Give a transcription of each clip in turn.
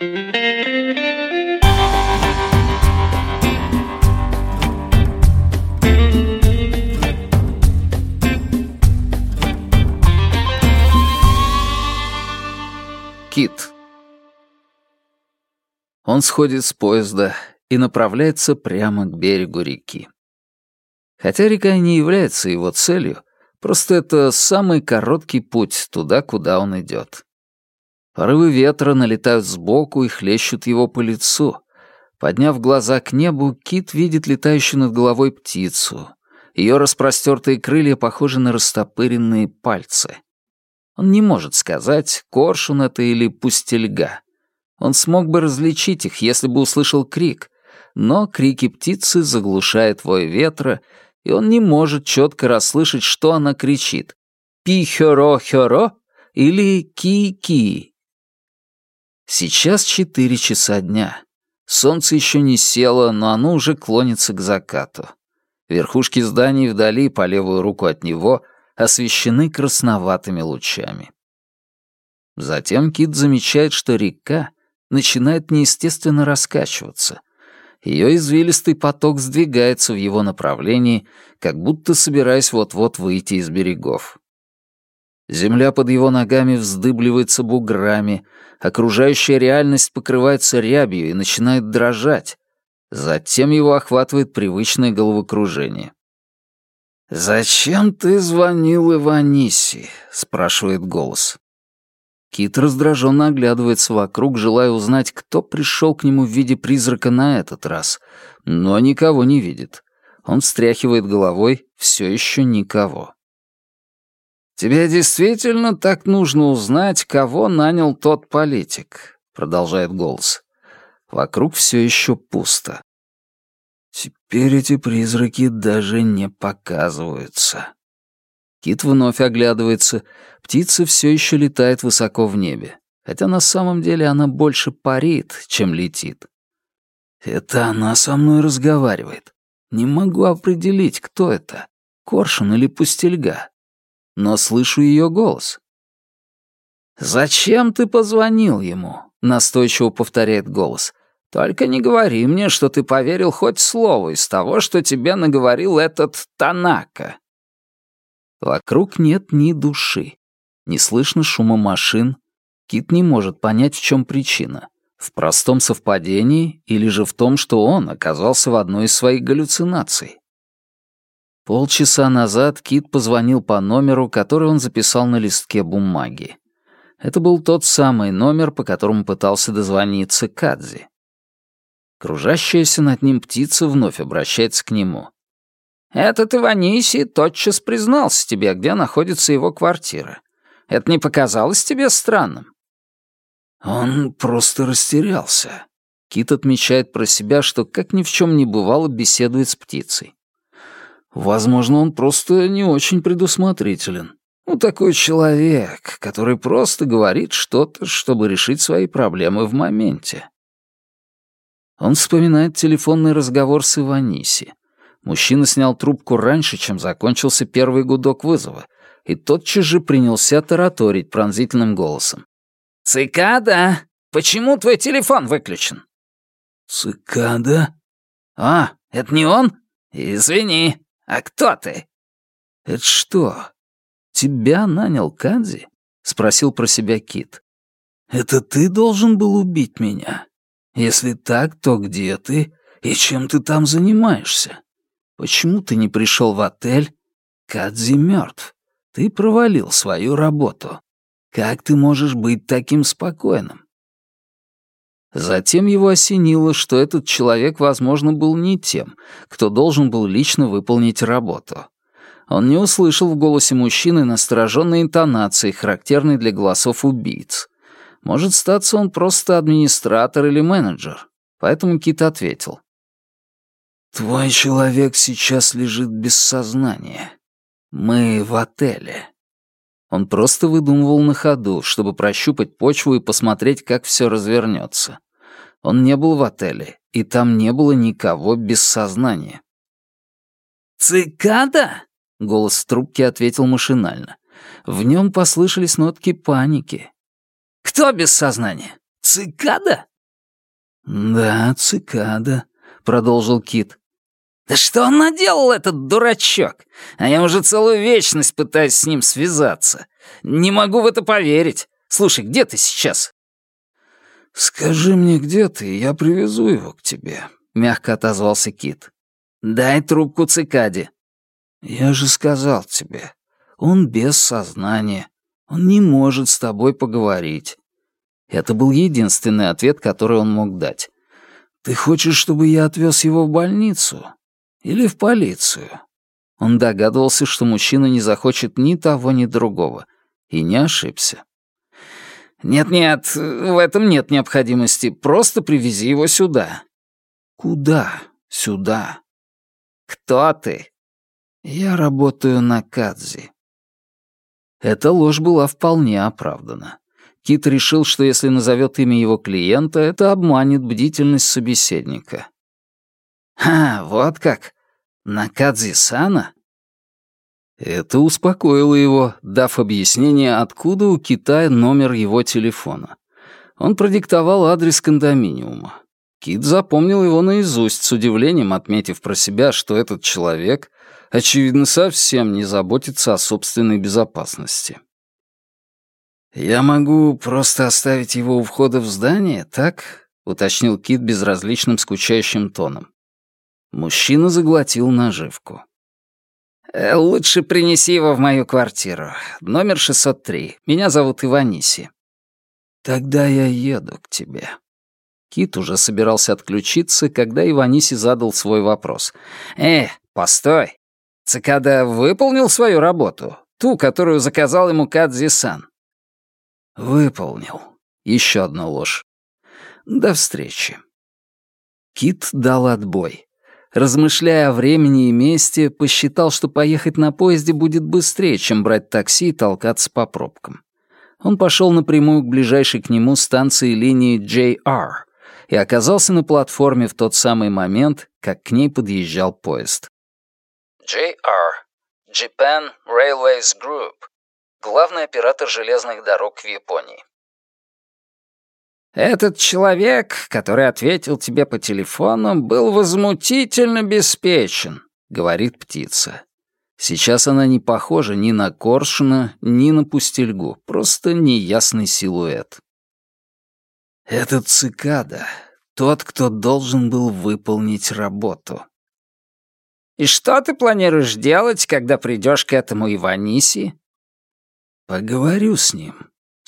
Кит. Он сходит с поезда и направляется прямо к берегу реки. Хотя река не является его целью, просто это самый короткий путь туда, куда он идет. Порывы ветра налетают сбоку и хлещут его по лицу. Подняв глаза к небу, Кит видит летающую над головой птицу. Ее распростертые крылья похожи на растопыренные пальцы. Он не может сказать, коршун это или пустельга. Он смог бы различить их, если бы услышал крик, но крики птицы заглушает вой ветра, и он не может четко расслышать, что она кричит. «Пи-хёро-хёро» или «ки-ки». Сейчас четыре часа дня. Солнце еще не село, но оно уже клонится к закату. Верхушки зданий вдали по левую руку от него освещены красноватыми лучами. Затем Кит замечает, что река начинает неестественно раскачиваться. Ее извилистый поток сдвигается в его направлении, как будто собираясь вот-вот выйти из берегов. Земля под его ногами вздыбливается буграми, окружающая реальность покрывается рябью и начинает дрожать. Затем его охватывает привычное головокружение. «Зачем ты звонил Иваниси?» — спрашивает голос. Кит раздраженно оглядывается вокруг, желая узнать, кто пришел к нему в виде призрака на этот раз, но никого не видит. Он встряхивает головой, все еще никого. «Тебе действительно так нужно узнать, кого нанял тот политик?» — продолжает голос. Вокруг все еще пусто. Теперь эти призраки даже не показываются. Кит вновь оглядывается. Птица все еще летает высоко в небе. Хотя на самом деле она больше парит, чем летит. Это она со мной разговаривает. Не могу определить, кто это. Коршун или пустельга. Но слышу ее голос. «Зачем ты позвонил ему?» — настойчиво повторяет голос. «Только не говори мне, что ты поверил хоть слову из того, что тебе наговорил этот Танака». Вокруг нет ни души. Не слышно шума машин. Кит не может понять, в чем причина. В простом совпадении или же в том, что он оказался в одной из своих галлюцинаций. Полчаса назад Кит позвонил по номеру, который он записал на листке бумаги. Это был тот самый номер, по которому пытался дозвониться Кадзи. Кружащаяся над ним птица вновь обращается к нему. Этот Иванисий тотчас признался тебе, где находится его квартира. Это не показалось тебе странным?» «Он просто растерялся». Кит отмечает про себя, что как ни в чем не бывало беседует с птицей. «Возможно, он просто не очень предусмотрителен. Ну, такой человек, который просто говорит что-то, чтобы решить свои проблемы в моменте». Он вспоминает телефонный разговор с Иваниси. Мужчина снял трубку раньше, чем закончился первый гудок вызова, и тотчас же принялся тараторить пронзительным голосом. «Цикада, почему твой телефон выключен?» «Цикада?» «А, это не он? Извини, а кто ты?» «Это что, тебя нанял Кадзи?» — спросил про себя Кит. «Это ты должен был убить меня? Если так, то где ты и чем ты там занимаешься?» Почему ты не пришел в отель? Кадзи мертв. Ты провалил свою работу. Как ты можешь быть таким спокойным? Затем его осенило, что этот человек, возможно, был не тем, кто должен был лично выполнить работу. Он не услышал в голосе мужчины настороженной интонации, характерной для голосов убийц. Может, статься он просто администратор или менеджер. Поэтому Кит ответил. «Твой человек сейчас лежит без сознания. Мы в отеле». Он просто выдумывал на ходу, чтобы прощупать почву и посмотреть, как все развернется. Он не был в отеле, и там не было никого без сознания. «Цикада?» — голос трубки ответил машинально. В нем послышались нотки паники. «Кто без сознания? Цикада? «Да, цикада», — продолжил Кит. «Да что он наделал, этот дурачок? А я уже целую вечность пытаюсь с ним связаться. Не могу в это поверить. Слушай, где ты сейчас?» «Скажи мне, где ты, и я привезу его к тебе», — мягко отозвался Кит. «Дай трубку цикаде». «Я же сказал тебе, он без сознания. Он не может с тобой поговорить». Это был единственный ответ, который он мог дать. «Ты хочешь, чтобы я отвез его в больницу? Или в полицию?» Он догадывался, что мужчина не захочет ни того, ни другого, и не ошибся. «Нет-нет, в этом нет необходимости. Просто привези его сюда». «Куда? Сюда?» «Кто ты?» «Я работаю на Кадзи». Эта ложь была вполне оправдана. Кит решил, что если назовет имя его клиента, это обманет бдительность собеседника. «Ха, вот как! Накадзи-сана?» Это успокоило его, дав объяснение, откуда у Китая номер его телефона. Он продиктовал адрес кондоминиума. Кит запомнил его наизусть, с удивлением отметив про себя, что этот человек, очевидно, совсем не заботится о собственной безопасности. «Я могу просто оставить его у входа в здание, так?» — уточнил Кит безразличным скучающим тоном. Мужчина заглотил наживку. Э, «Лучше принеси его в мою квартиру. Номер 603. Меня зовут Иваниси». «Тогда я еду к тебе». Кит уже собирался отключиться, когда Иваниси задал свой вопрос. «Э, постой. Цикада выполнил свою работу? Ту, которую заказал ему Кадзи-сан?» «Выполнил. Еще одна ложь. До встречи». Кит дал отбой размышляя о времени и месте, посчитал, что поехать на поезде будет быстрее, чем брать такси и толкаться по пробкам. Он пошел напрямую к ближайшей к нему станции линии JR и оказался на платформе в тот самый момент, как к ней подъезжал поезд. JR — Japan Railways Group — главный оператор железных дорог в Японии. Этот человек, который ответил тебе по телефону, был возмутительно беспечен, говорит птица. Сейчас она не похожа ни на коршуна, ни на пустельгу, просто неясный силуэт. Этот цикада — тот, кто должен был выполнить работу. «И что ты планируешь делать, когда придешь к этому Иваниси?» «Поговорю с ним.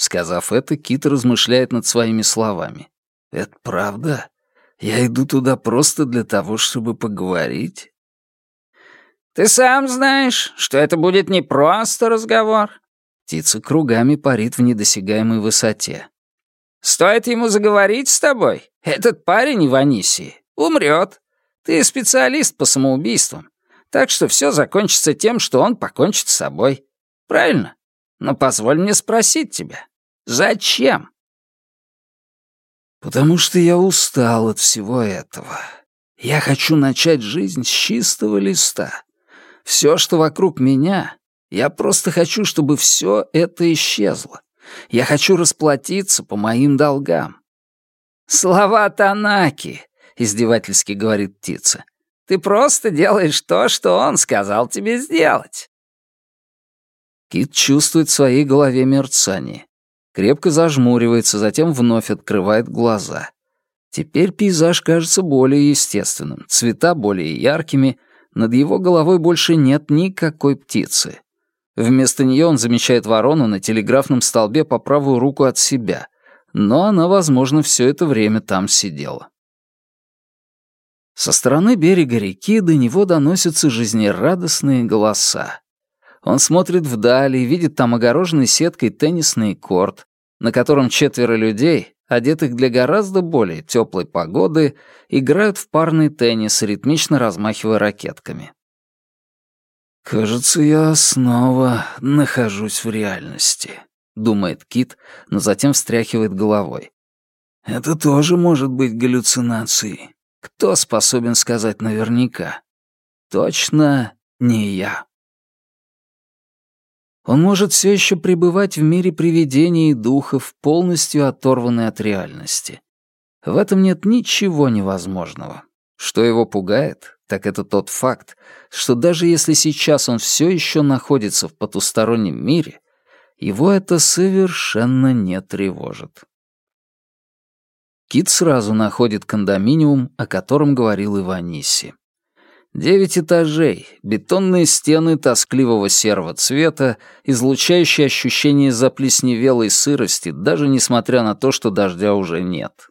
Сказав это, Кит размышляет над своими словами. «Это правда? Я иду туда просто для того, чтобы поговорить?» «Ты сам знаешь, что это будет не просто разговор». Птица кругами парит в недосягаемой высоте. «Стоит ему заговорить с тобой, этот парень Иванисии умрет. Ты специалист по самоубийствам, так что все закончится тем, что он покончит с собой. Правильно? Но позволь мне спросить тебя, зачем? Потому что я устал от всего этого. Я хочу начать жизнь с чистого листа. Все, что вокруг меня, я просто хочу, чтобы все это исчезло. Я хочу расплатиться по моим долгам. «Слова Танаки», — издевательски говорит птица. «Ты просто делаешь то, что он сказал тебе сделать». Кит чувствует в своей голове мерцание. Крепко зажмуривается, затем вновь открывает глаза. Теперь пейзаж кажется более естественным, цвета более яркими, над его головой больше нет никакой птицы. Вместо нее он замечает ворону на телеграфном столбе по правую руку от себя, но она, возможно, все это время там сидела. Со стороны берега реки до него доносятся жизнерадостные голоса. Он смотрит вдали и видит там огороженный сеткой теннисный корт, на котором четверо людей, одетых для гораздо более теплой погоды, играют в парный теннис, ритмично размахивая ракетками. «Кажется, я снова нахожусь в реальности», — думает Кит, но затем встряхивает головой. «Это тоже может быть галлюцинацией. Кто способен сказать наверняка? Точно не я». Он может все еще пребывать в мире привидений и духов, полностью оторванный от реальности. В этом нет ничего невозможного. Что его пугает, так это тот факт, что даже если сейчас он все еще находится в потустороннем мире, его это совершенно не тревожит. Кит сразу находит кондоминиум, о котором говорил Иванисси. Девять этажей, бетонные стены тоскливого серого цвета, излучающие ощущение заплесневелой сырости, даже несмотря на то, что дождя уже нет.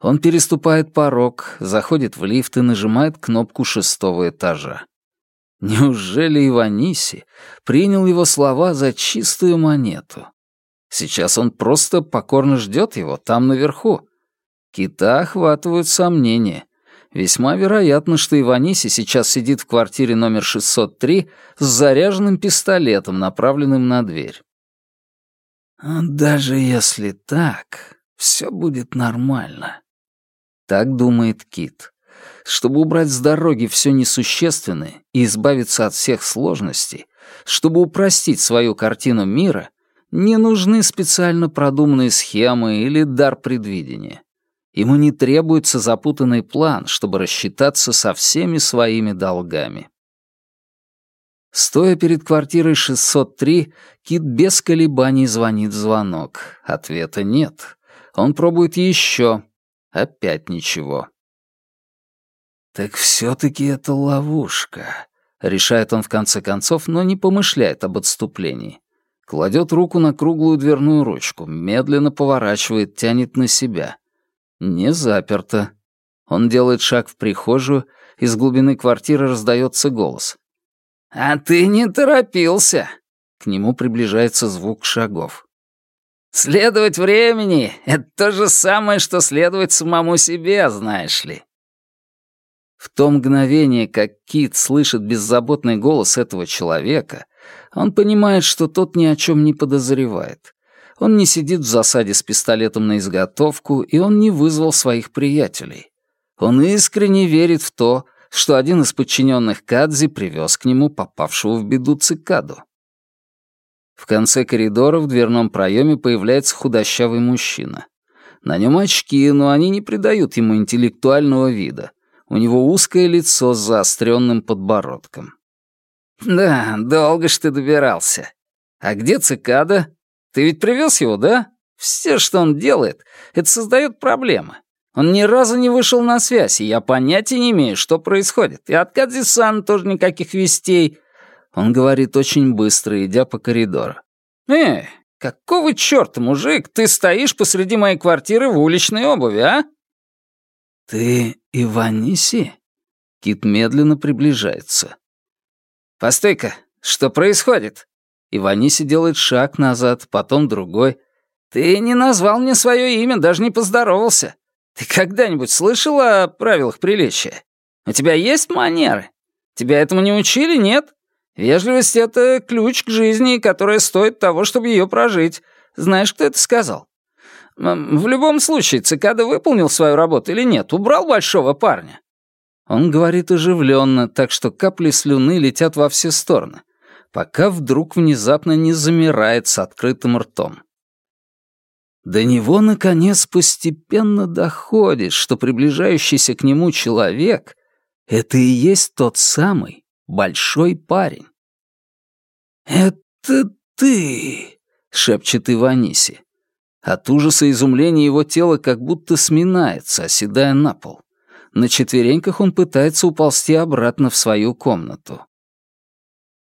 Он переступает порог, заходит в лифт и нажимает кнопку шестого этажа. Неужели Иваниси принял его слова за чистую монету? Сейчас он просто покорно ждет его там наверху. Кита охватывают сомнения — Весьма вероятно, что Иваниси сейчас сидит в квартире номер 603 с заряженным пистолетом, направленным на дверь. «Даже если так, все будет нормально», — так думает Кит. Чтобы убрать с дороги все несущественное и избавиться от всех сложностей, чтобы упростить свою картину мира, не нужны специально продуманные схемы или дар предвидения. Ему не требуется запутанный план, чтобы рассчитаться со всеми своими долгами. Стоя перед квартирой 603, Кит без колебаний звонит в звонок. Ответа нет. Он пробует еще. Опять ничего. «Так все-таки это ловушка», — решает он в конце концов, но не помышляет об отступлении. Кладет руку на круглую дверную ручку, медленно поворачивает, тянет на себя. Не заперто. Он делает шаг в прихожую, из глубины квартиры раздается голос. «А ты не торопился!» К нему приближается звук шагов. «Следовать времени — это то же самое, что следовать самому себе, знаешь ли». В то мгновение, как Кит слышит беззаботный голос этого человека, он понимает, что тот ни о чем не подозревает. Он не сидит в засаде с пистолетом на изготовку, и он не вызвал своих приятелей. Он искренне верит в то, что один из подчиненных Кадзи привез к нему попавшего в беду цикаду. В конце коридора в дверном проеме появляется худощавый мужчина. На нем очки, но они не придают ему интеллектуального вида. У него узкое лицо с заостренным подбородком. «Да, долго ж ты добирался. А где цикада?» Ты ведь привез его, да? Все, что он делает, это создает проблемы. Он ни разу не вышел на связь, и я понятия не имею, что происходит. И от Кадзи-сан тоже никаких вестей. Он говорит очень быстро, идя по коридору. «Эй, какого чёрта, мужик, ты стоишь посреди моей квартиры в уличной обуви, а?» «Ты Иваниси?» Кит медленно приближается. «Постой-ка, что происходит?» Иваниси делает шаг назад, потом другой. «Ты не назвал мне свое имя, даже не поздоровался. Ты когда-нибудь слышал о правилах приличия? У тебя есть манеры? Тебя этому не учили, нет? Вежливость — это ключ к жизни, которая стоит того, чтобы ее прожить. Знаешь, кто это сказал? В любом случае, цикада выполнил свою работу или нет? Убрал большого парня?» Он говорит оживленно, так что капли слюны летят во все стороны пока вдруг внезапно не замирает с открытым ртом. До него, наконец, постепенно доходит, что приближающийся к нему человек — это и есть тот самый большой парень. «Это ты!» — шепчет Иваниси. От ужаса и изумления его тело как будто сминается, оседая на пол. На четвереньках он пытается уползти обратно в свою комнату.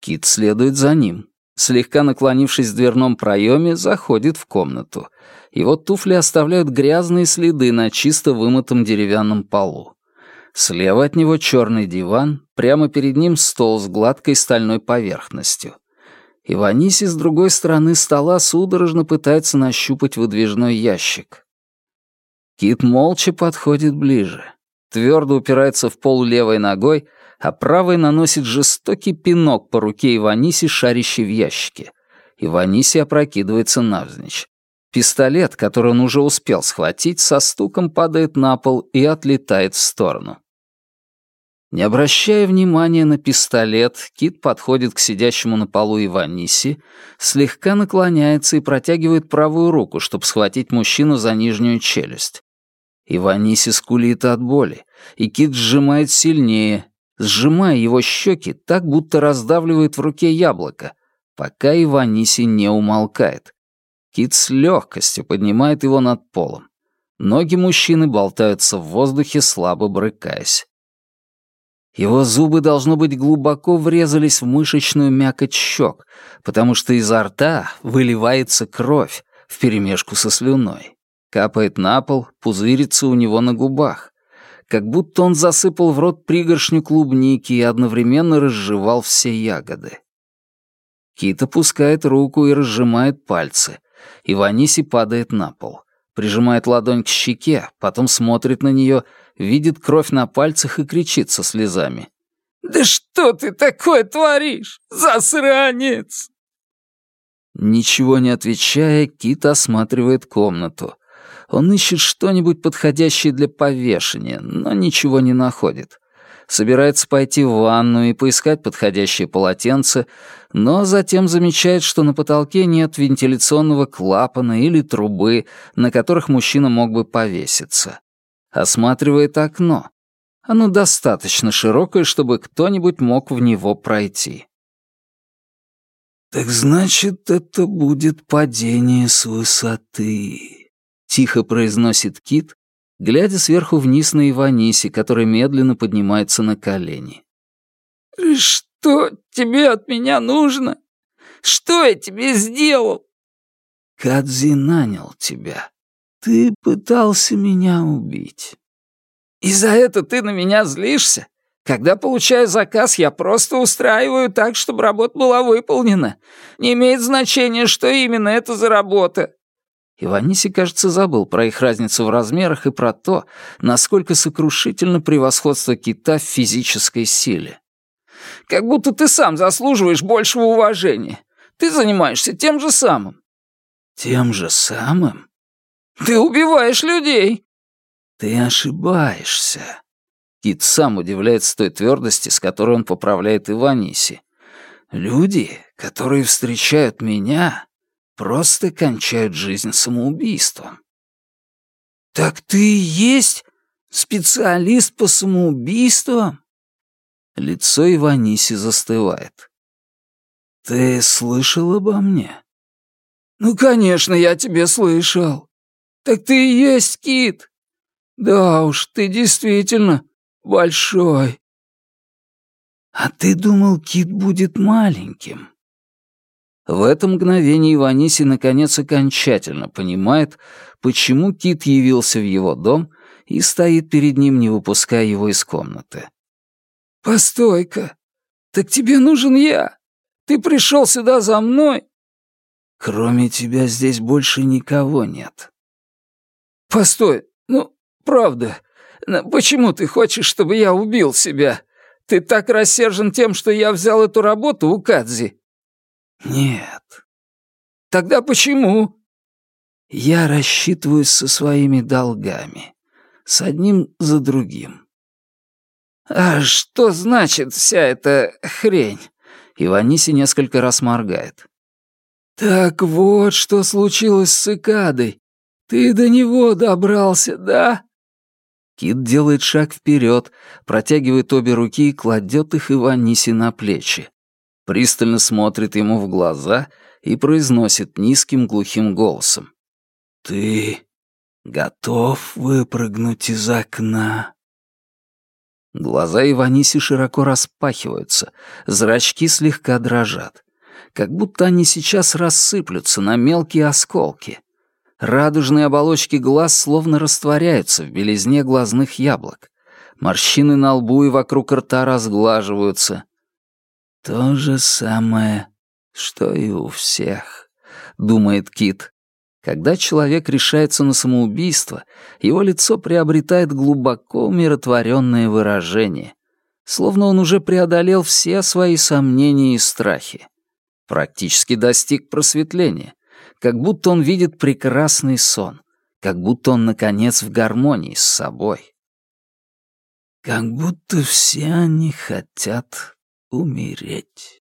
Кит следует за ним. Слегка наклонившись в дверном проеме, заходит в комнату. Его туфли оставляют грязные следы на чисто вымытом деревянном полу. Слева от него черный диван, прямо перед ним стол с гладкой стальной поверхностью. Иваниси с другой стороны стола судорожно пытается нащупать выдвижной ящик. Кит молча подходит ближе. Твердо упирается в пол левой ногой — а правой наносит жестокий пинок по руке Иваниси, шарящей в ящике. Иваниси опрокидывается навзничь. Пистолет, который он уже успел схватить, со стуком падает на пол и отлетает в сторону. Не обращая внимания на пистолет, Кит подходит к сидящему на полу Иваниси, слегка наклоняется и протягивает правую руку, чтобы схватить мужчину за нижнюю челюсть. Иваниси скулит от боли, и Кит сжимает сильнее, сжимая его щеки так, будто раздавливает в руке яблоко, пока Иваниси не умолкает. Кит с легкостью поднимает его над полом. Ноги мужчины болтаются в воздухе, слабо брыкаясь. Его зубы, должно быть, глубоко врезались в мышечную мякоть щек, потому что изо рта выливается кровь вперемешку со слюной. Капает на пол, пузырится у него на губах. Как будто он засыпал в рот пригоршню клубники и одновременно разжевал все ягоды. Кит опускает руку и разжимает пальцы. И Ваниси падает на пол. Прижимает ладонь к щеке, потом смотрит на нее — видит кровь на пальцах и кричит со слезами. «Да что ты такое творишь, засранец!» Ничего не отвечая, Кит осматривает комнату. Он ищет что-нибудь подходящее для повешения, но ничего не находит. Собирается пойти в ванну и поискать подходящее полотенце, но затем замечает, что на потолке нет вентиляционного клапана или трубы, на которых мужчина мог бы повеситься осматривает окно. Оно достаточно широкое, чтобы кто-нибудь мог в него пройти. «Так значит, это будет падение с высоты», — тихо произносит Кит, глядя сверху вниз на Иваниси, который медленно поднимается на колени. «Что тебе от меня нужно? Что я тебе сделал?» «Кадзи нанял тебя», ты пытался меня убить. И за это ты на меня злишься? Когда получаю заказ, я просто устраиваю так, чтобы работа была выполнена. Не имеет значения, что именно это за работа. Иваниси, кажется, забыл про их разницу в размерах и про то, насколько сокрушительно превосходство кита в физической силе. Как будто ты сам заслуживаешь большего уважения. Ты занимаешься тем же самым. Тем же самым? Ты убиваешь людей!» «Ты ошибаешься!» Кит сам удивляется той твердости, с которой он поправляет Иваниси. «Люди, которые встречают меня, просто кончают жизнь самоубийством». «Так ты и есть специалист по самоубийствам?» Лицо Иваниси застывает. «Ты слышал обо мне?» «Ну, конечно, я тебе слышал. «Так ты и есть кит!» «Да уж, ты действительно большой!» «А ты думал, кит будет маленьким?» В это мгновение Иваниси наконец окончательно понимает, почему кит явился в его дом и стоит перед ним, не выпуская его из комнаты. «Постой-ка! Так тебе нужен я! Ты пришел сюда за мной!» «Кроме тебя здесь больше никого нет. «Постой, ну, правда, почему ты хочешь, чтобы я убил себя? Ты так рассержен тем, что я взял эту работу у Кадзи?» «Нет». «Тогда почему?» «Я рассчитываюсь со своими долгами, с одним за другим». «А что значит вся эта хрень?» Иваниси несколько раз моргает. «Так вот, что случилось с цикадой. «Ты до него добрался, да?» Кит делает шаг вперед, протягивает обе руки и кладет их Иваниси на плечи. Пристально смотрит ему в глаза и произносит низким глухим голосом. «Ты готов выпрыгнуть из окна?» Глаза Иваниси широко распахиваются, зрачки слегка дрожат. Как будто они сейчас рассыплются на мелкие осколки. Радужные оболочки глаз словно растворяются в белизне глазных яблок. Морщины на лбу и вокруг рта разглаживаются. «То же самое, что и у всех», — думает Кит. Когда человек решается на самоубийство, его лицо приобретает глубоко умиротворенное выражение, словно он уже преодолел все свои сомнения и страхи. Практически достиг просветления, как будто он видит прекрасный сон, как будто он, наконец, в гармонии с собой. Как будто все они хотят умереть.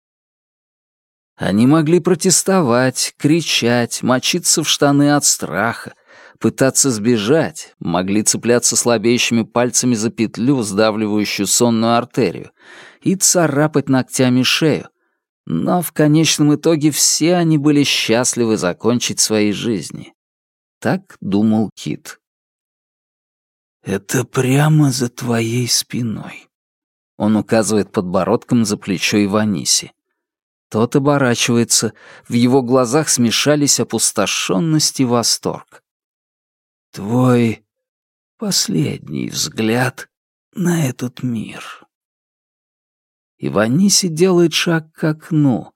Они могли протестовать, кричать, мочиться в штаны от страха, пытаться сбежать, могли цепляться слабеющими пальцами за петлю, сдавливающую сонную артерию, и царапать ногтями шею. Но в конечном итоге все они были счастливы закончить свои жизни. Так думал Кит. «Это прямо за твоей спиной», — он указывает подбородком за плечо Иваниси. Тот оборачивается, в его глазах смешались опустошенность и восторг. «Твой последний взгляд на этот мир». Иваниси делает шаг к окну.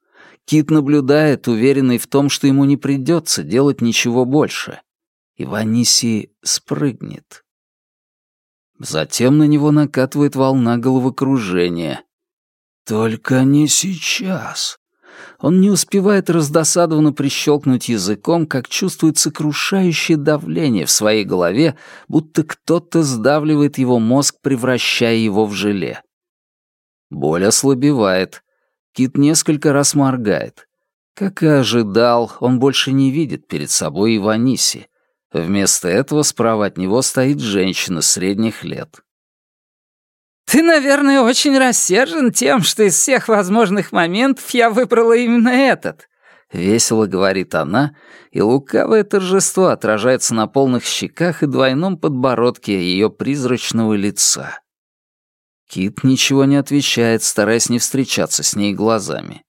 Кит наблюдает, уверенный в том, что ему не придется делать ничего больше. Иваниси спрыгнет. Затем на него накатывает волна головокружения. «Только не сейчас», он не успевает раздосадованно прищелкнуть языком, как чувствует сокрушающее давление в своей голове, будто кто-то сдавливает его мозг, превращая его в желе. Боль ослабевает. Кит несколько раз моргает. Как и ожидал, он больше не видит перед собой Иваниси. Вместо этого справа от него стоит женщина средних лет. «Ты, наверное, очень рассержен тем, что из всех возможных моментов я выбрала именно этот», — весело говорит она, и лукавое торжество отражается на полных щеках и двойном подбородке ее призрачного лица. Кит ничего не отвечает, стараясь не встречаться с ней глазами.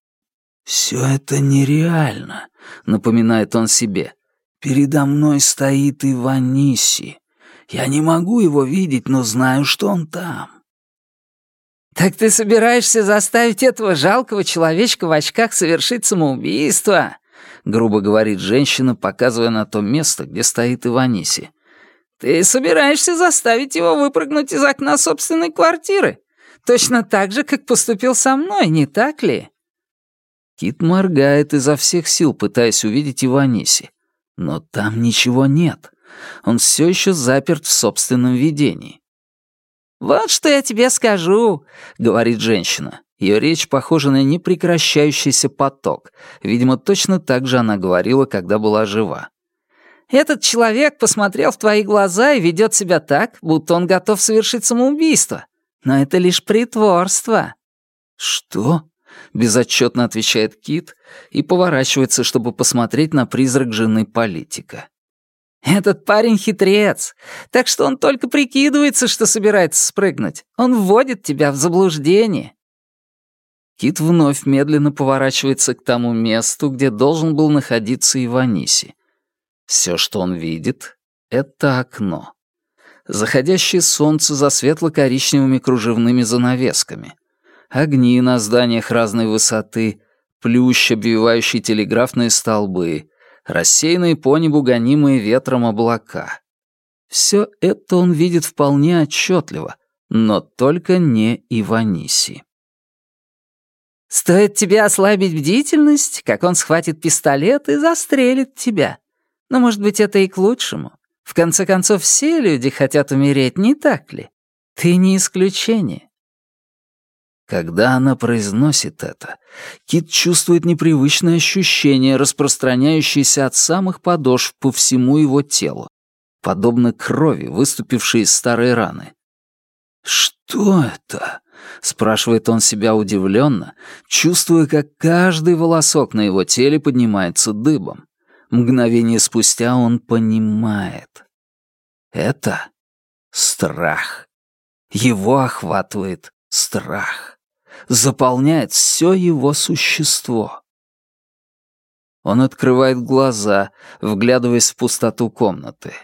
«Все это нереально», — напоминает он себе. «Передо мной стоит Иваниси. Я не могу его видеть, но знаю, что он там. «Так ты собираешься заставить этого жалкого человечка в очках совершить самоубийство?» — грубо говорит женщина, показывая на то место, где стоит Иваниси. «Ты собираешься заставить его выпрыгнуть из окна собственной квартиры? Точно так же, как поступил со мной, не так ли?» Кит моргает изо всех сил, пытаясь увидеть Иваниси. Но там ничего нет. Он все еще заперт в собственном видении. «Вот что я тебе скажу», — говорит женщина. Ее речь похожа на непрекращающийся поток. Видимо, точно так же она говорила, когда была жива. «Этот человек посмотрел в твои глаза и ведет себя так, будто он готов совершить самоубийство. Но это лишь притворство». «Что?» — безотчетно отвечает Кит и поворачивается, чтобы посмотреть на призрак жены политика. Этот парень хитрец, так что он только прикидывается, что собирается спрыгнуть. Он вводит тебя в заблуждение». Кит вновь медленно поворачивается к тому месту, где должен был находиться Иваниси. Все, что он видит, — это окно. Заходящее солнце за светло-коричневыми кружевными занавесками. Огни на зданиях разной высоты, плющ, обвивающий телеграфные столбы, рассеянные по небу гонимые ветром облака. Все это он видит вполне отчетливо, но только не Иваниси. «Стоит тебе ослабить бдительность, как он схватит пистолет и застрелит тебя. Но, может быть, это и к лучшему. В конце концов, все люди хотят умереть, не так ли? Ты не исключение. Когда она произносит это, Кит чувствует непривычное ощущение, распространяющееся от самых подошв по всему его телу, подобно крови, выступившей из старой раны. «Что это?» — спрашивает он себя удивленно, чувствуя, как каждый волосок на его теле поднимается дыбом. Мгновение спустя он понимает. Это страх. Его охватывает страх заполняет все его существо. Он открывает глаза, вглядываясь в пустоту комнаты.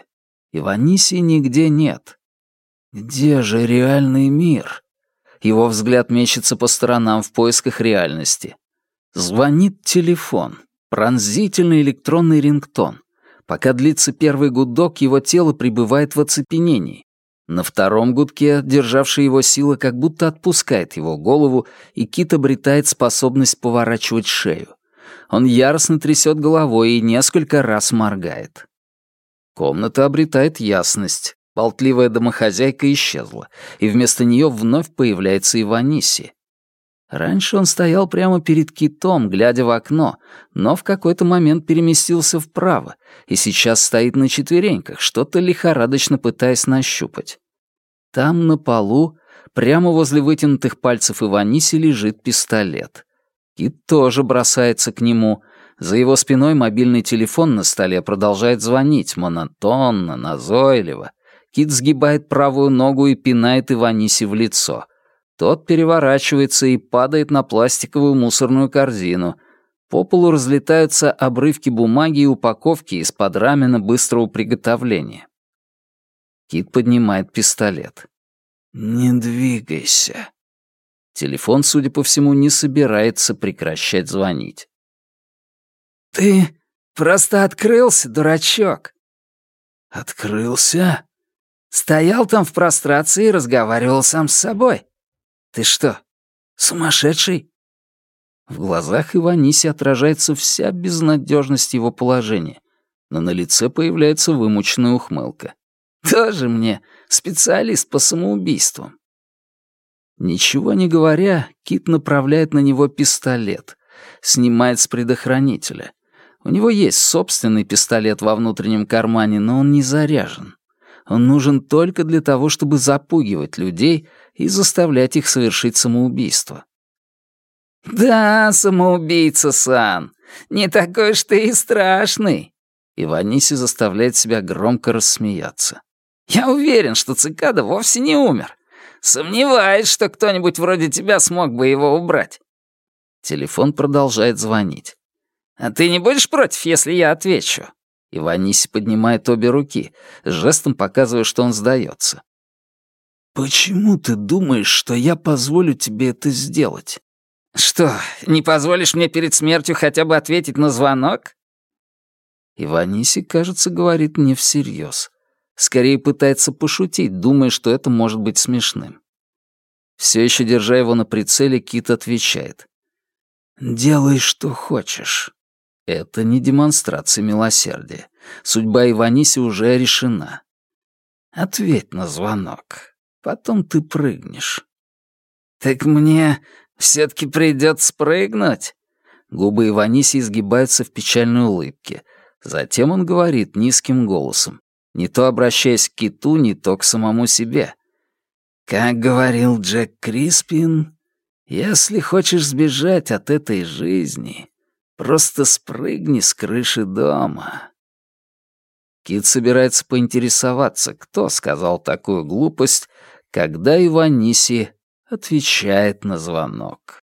Иванисии нигде нет. Где же реальный мир? Его взгляд мечется по сторонам в поисках реальности. Звонит телефон. Пронзительный электронный рингтон. Пока длится первый гудок, его тело пребывает в оцепенении. На втором гудке, державшая его сила, как будто отпускает его голову, и Кит обретает способность поворачивать шею. Он яростно трясет головой и несколько раз моргает. Комната обретает ясность. Болтливая домохозяйка исчезла, и вместо нее вновь появляется Иваниси. Раньше он стоял прямо перед китом, глядя в окно, но в какой-то момент переместился вправо и сейчас стоит на четвереньках, что-то лихорадочно пытаясь нащупать. Там, на полу, прямо возле вытянутых пальцев Иваниси лежит пистолет. Кит тоже бросается к нему. За его спиной мобильный телефон на столе продолжает звонить, монотонно, назойливо. Кит сгибает правую ногу и пинает Иваниси в лицо — тот переворачивается и падает на пластиковую мусорную корзину. По полу разлетаются обрывки бумаги и упаковки из-под рамена быстрого приготовления. Кит поднимает пистолет. «Не двигайся». Телефон, судя по всему, не собирается прекращать звонить. «Ты просто открылся, дурачок». «Открылся?» Стоял там в прострации и разговаривал сам с собой. «Ты что, сумасшедший?» В глазах Иваниси отражается вся безнадежность его положения, но на лице появляется вымученная ухмылка. «Тоже мне специалист по самоубийствам». Ничего не говоря, Кит направляет на него пистолет, снимает с предохранителя. У него есть собственный пистолет во внутреннем кармане, но он не заряжен. Он нужен только для того, чтобы запугивать людей и заставлять их совершить самоубийство. «Да, самоубийца, Сан, не такой уж ты и страшный!» Иваниси заставляет себя громко рассмеяться. «Я уверен, что цикада вовсе не умер. Сомневаюсь, что кто-нибудь вроде тебя смог бы его убрать». Телефон продолжает звонить. «А ты не будешь против, если я отвечу?» Иваниси поднимает обе руки, жестом показывая, что он сдается. «Почему ты думаешь, что я позволю тебе это сделать?» «Что, не позволишь мне перед смертью хотя бы ответить на звонок?» Иваниси, кажется, говорит не всерьез. Скорее пытается пошутить, думая, что это может быть смешным. Все еще держа его на прицеле, Кит отвечает. «Делай, что хочешь. Это не демонстрация милосердия. Судьба Иваниси уже решена. Ответь на звонок. Потом ты прыгнешь. Так мне все-таки придется прыгнуть. Губы Иваниси изгибаются в печальной улыбке. Затем он говорит низким голосом, не то обращаясь к киту, не то к самому себе. «Как говорил Джек Криспин, если хочешь сбежать от этой жизни, просто спрыгни с крыши дома». Кит собирается поинтересоваться, кто сказал такую глупость, когда Иваниси отвечает на звонок.